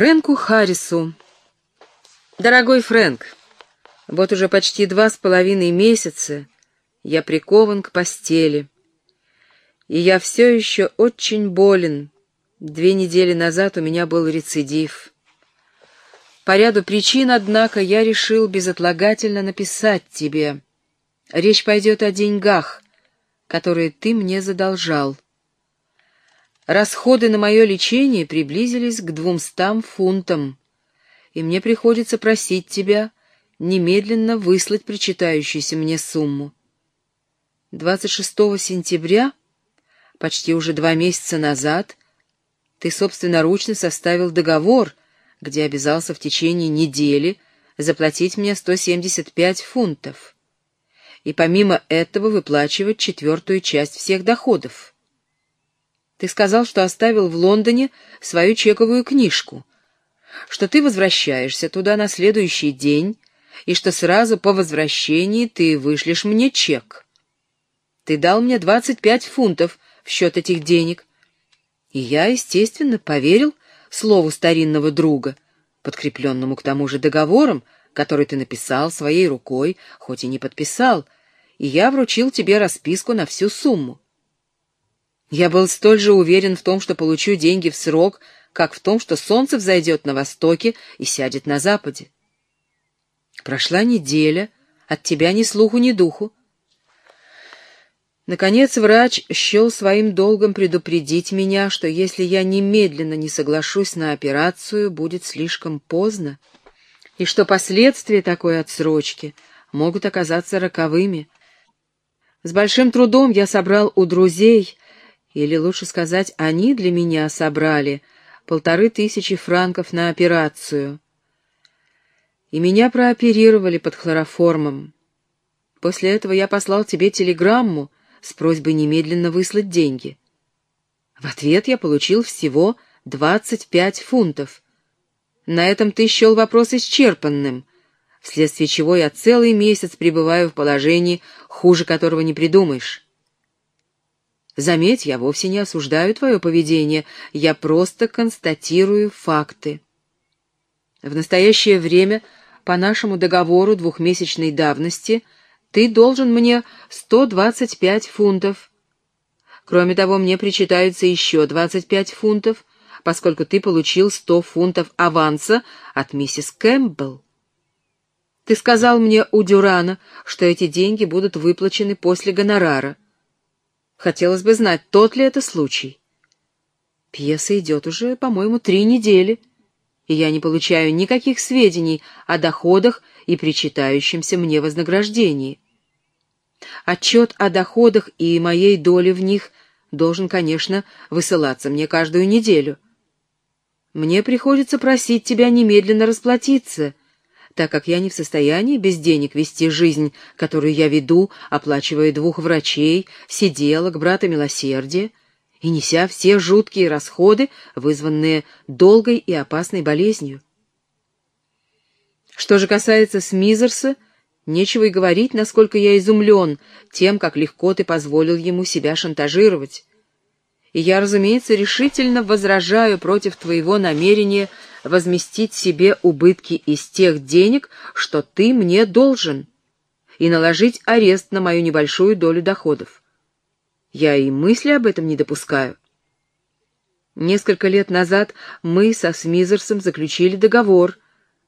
Фрэнку Харрису. Дорогой Фрэнк, вот уже почти два с половиной месяца я прикован к постели. И я все еще очень болен. Две недели назад у меня был рецидив. По ряду причин, однако, я решил безотлагательно написать тебе. Речь пойдет о деньгах, которые ты мне задолжал. Расходы на мое лечение приблизились к двумстам фунтам, и мне приходится просить тебя немедленно выслать причитающуюся мне сумму. 26 сентября, почти уже два месяца назад, ты собственноручно составил договор, где обязался в течение недели заплатить мне 175 фунтов и помимо этого выплачивать четвертую часть всех доходов. Ты сказал, что оставил в Лондоне свою чековую книжку, что ты возвращаешься туда на следующий день и что сразу по возвращении ты вышлешь мне чек. Ты дал мне двадцать пять фунтов в счет этих денег, и я, естественно, поверил слову старинного друга, подкрепленному к тому же договором, который ты написал своей рукой, хоть и не подписал, и я вручил тебе расписку на всю сумму. Я был столь же уверен в том, что получу деньги в срок, как в том, что солнце взойдет на востоке и сядет на западе. Прошла неделя, от тебя ни слуху, ни духу. Наконец врач счел своим долгом предупредить меня, что если я немедленно не соглашусь на операцию, будет слишком поздно, и что последствия такой отсрочки могут оказаться роковыми. С большим трудом я собрал у друзей или, лучше сказать, они для меня собрали полторы тысячи франков на операцию. И меня прооперировали под хлороформом. После этого я послал тебе телеграмму с просьбой немедленно выслать деньги. В ответ я получил всего двадцать пять фунтов. На этом ты счел вопрос исчерпанным, вследствие чего я целый месяц пребываю в положении, хуже которого не придумаешь. Заметь, я вовсе не осуждаю твое поведение, я просто констатирую факты. В настоящее время, по нашему договору двухмесячной давности, ты должен мне 125 фунтов. Кроме того, мне причитаются еще 25 фунтов, поскольку ты получил 100 фунтов аванса от миссис Кэмпбелл. Ты сказал мне у Дюрана, что эти деньги будут выплачены после гонорара. Хотелось бы знать, тот ли это случай. Пьеса идет уже, по-моему, три недели, и я не получаю никаких сведений о доходах и причитающемся мне вознаграждении. Отчет о доходах и моей доле в них должен, конечно, высылаться мне каждую неделю. Мне приходится просить тебя немедленно расплатиться, так как я не в состоянии без денег вести жизнь, которую я веду, оплачивая двух врачей, сиделок, брата милосердия, и неся все жуткие расходы, вызванные долгой и опасной болезнью. Что же касается Смизерса, нечего и говорить, насколько я изумлен тем, как легко ты позволил ему себя шантажировать. И я, разумеется, решительно возражаю против твоего намерения возместить себе убытки из тех денег, что ты мне должен, и наложить арест на мою небольшую долю доходов. Я и мысли об этом не допускаю. Несколько лет назад мы со Смизерсом заключили договор,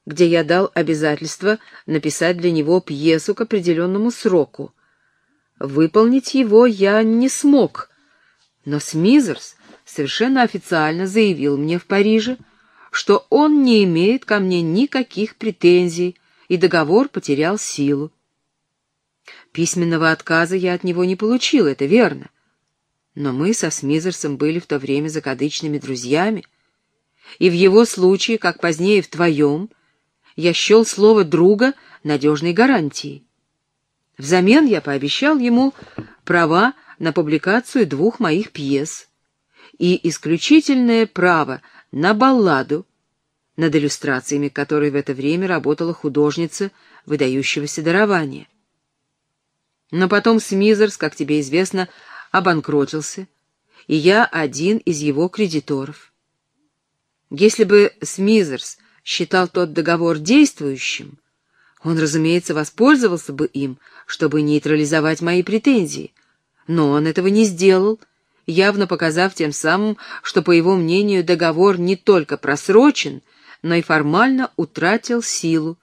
где я дал обязательство написать для него пьесу к определенному сроку. Выполнить его я не смог, но Смизерс совершенно официально заявил мне в Париже, что он не имеет ко мне никаких претензий, и договор потерял силу. Письменного отказа я от него не получил, это верно. Но мы со Смизерсом были в то время закадычными друзьями, и в его случае, как позднее в твоем, я счел слово друга надежной гарантией. Взамен я пообещал ему права на публикацию двух моих пьес и исключительное право на балладу, над иллюстрациями которой в это время работала художница выдающегося дарования. Но потом Смизерс, как тебе известно, обанкротился, и я один из его кредиторов. Если бы Смизерс считал тот договор действующим, он, разумеется, воспользовался бы им, чтобы нейтрализовать мои претензии. Но он этого не сделал, явно показав тем самым, что, по его мнению, договор не только просрочен, но и формально утратил силу.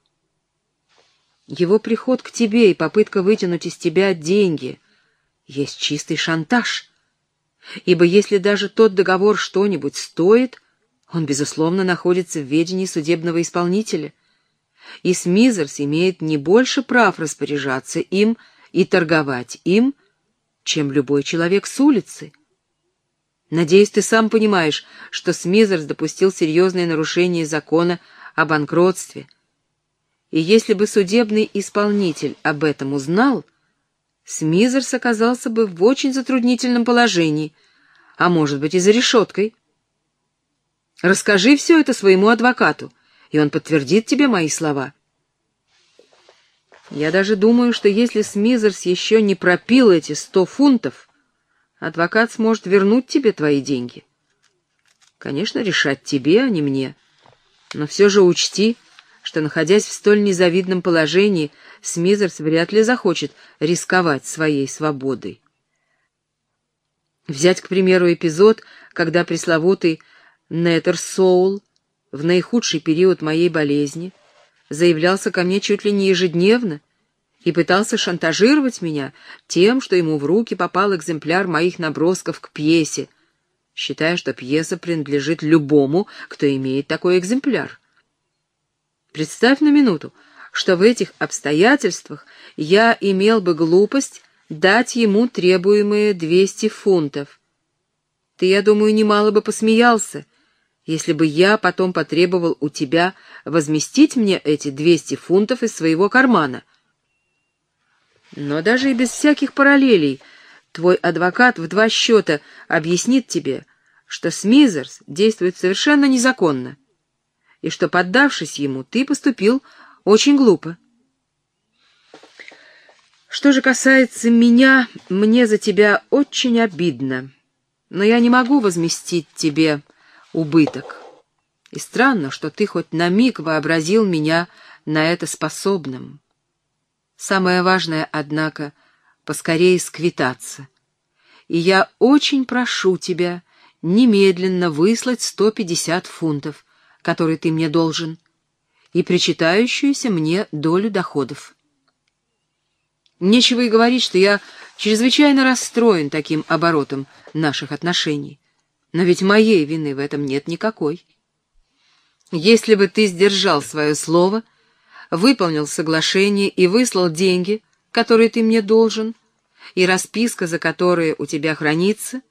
Его приход к тебе и попытка вытянуть из тебя деньги есть чистый шантаж. Ибо если даже тот договор что-нибудь стоит, он, безусловно, находится в ведении судебного исполнителя и Смизерс имеет не больше прав распоряжаться им и торговать им, чем любой человек с улицы. Надеюсь, ты сам понимаешь, что Смизерс допустил серьезное нарушение закона о банкротстве. И если бы судебный исполнитель об этом узнал, Смизерс оказался бы в очень затруднительном положении, а может быть и за решеткой. Расскажи все это своему адвокату — и он подтвердит тебе мои слова. Я даже думаю, что если Смизерс еще не пропил эти сто фунтов, адвокат сможет вернуть тебе твои деньги. Конечно, решать тебе, а не мне. Но все же учти, что, находясь в столь незавидном положении, Смизерс вряд ли захочет рисковать своей свободой. Взять, к примеру, эпизод, когда пресловутый Нетер Соул в наихудший период моей болезни заявлялся ко мне чуть ли не ежедневно и пытался шантажировать меня тем, что ему в руки попал экземпляр моих набросков к пьесе, считая, что пьеса принадлежит любому, кто имеет такой экземпляр. Представь на минуту, что в этих обстоятельствах я имел бы глупость дать ему требуемые 200 фунтов. Ты, я думаю, немало бы посмеялся, если бы я потом потребовал у тебя возместить мне эти 200 фунтов из своего кармана. Но даже и без всяких параллелей твой адвокат в два счета объяснит тебе, что Смизерс действует совершенно незаконно, и что, поддавшись ему, ты поступил очень глупо. Что же касается меня, мне за тебя очень обидно, но я не могу возместить тебе убыток. И странно, что ты хоть на миг вообразил меня на это способным. Самое важное, однако, поскорее сквитаться. И я очень прошу тебя немедленно выслать 150 фунтов, которые ты мне должен, и причитающуюся мне долю доходов. Нечего и говорить, что я чрезвычайно расстроен таким оборотом наших отношений. Но ведь моей вины в этом нет никакой. Если бы ты сдержал свое слово, выполнил соглашение и выслал деньги, которые ты мне должен, и расписка, за которые у тебя хранится,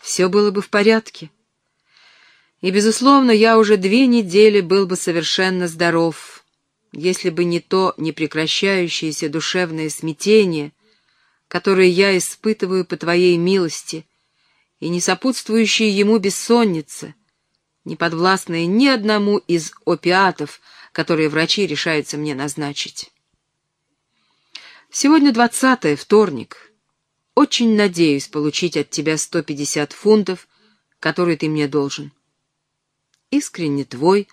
все было бы в порядке. И, безусловно, я уже две недели был бы совершенно здоров, если бы не то непрекращающееся душевное смятение, которое я испытываю по твоей милости — и не сопутствующая ему бессонница, не подвластная ни одному из опиатов, которые врачи решаются мне назначить. Сегодня двадцатое, вторник. Очень надеюсь получить от тебя 150 фунтов, которые ты мне должен. Искренне твой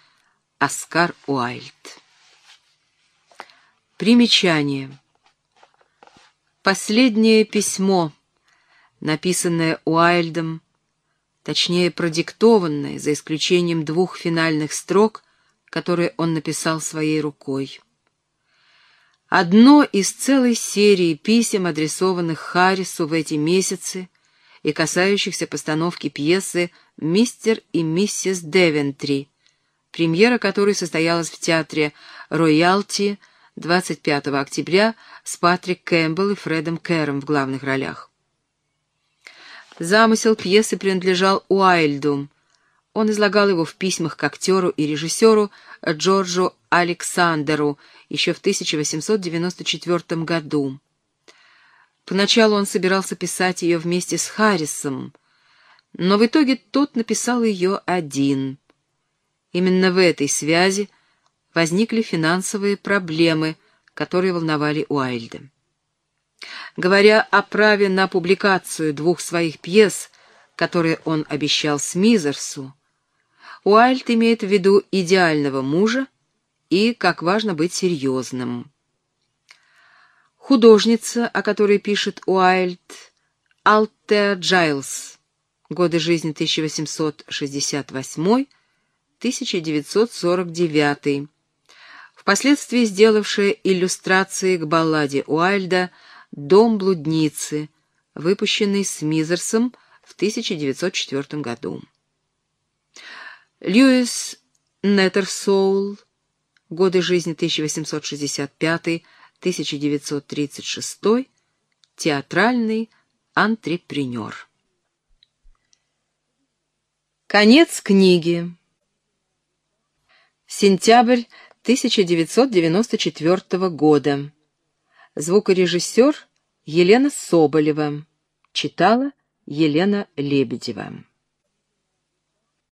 Оскар Уайльд. Примечание. Последнее письмо — написанное Уайльдом, точнее продиктованное, за исключением двух финальных строк, которые он написал своей рукой. Одно из целой серии писем, адресованных Харрису в эти месяцы и касающихся постановки пьесы «Мистер и миссис Девентри», премьера которой состоялась в театре «Роялти» 25 октября с Патрик Кэмпбелл и Фредом Кэром в главных ролях. Замысел пьесы принадлежал Уайльду. Он излагал его в письмах к актеру и режиссеру Джорджу Александеру еще в 1894 году. Поначалу он собирался писать ее вместе с Харрисом, но в итоге тот написал ее один. Именно в этой связи возникли финансовые проблемы, которые волновали Уайльда. Говоря о праве на публикацию двух своих пьес, которые он обещал Смизерсу, Уайльд имеет в виду идеального мужа и как важно быть серьезным. Художница, о которой пишет Уайльд, Алтеа Джайлс, годы жизни 1868-1949, впоследствии сделавшая иллюстрации к балладе Уайльда «Дом блудницы», выпущенный Смизерсом в 1904 году. Льюис Неттерсоул, годы жизни 1865-1936, театральный антрепренер. Конец книги. Сентябрь 1994 года. Звукорежиссер Елена Соболева. Читала Елена Лебедева.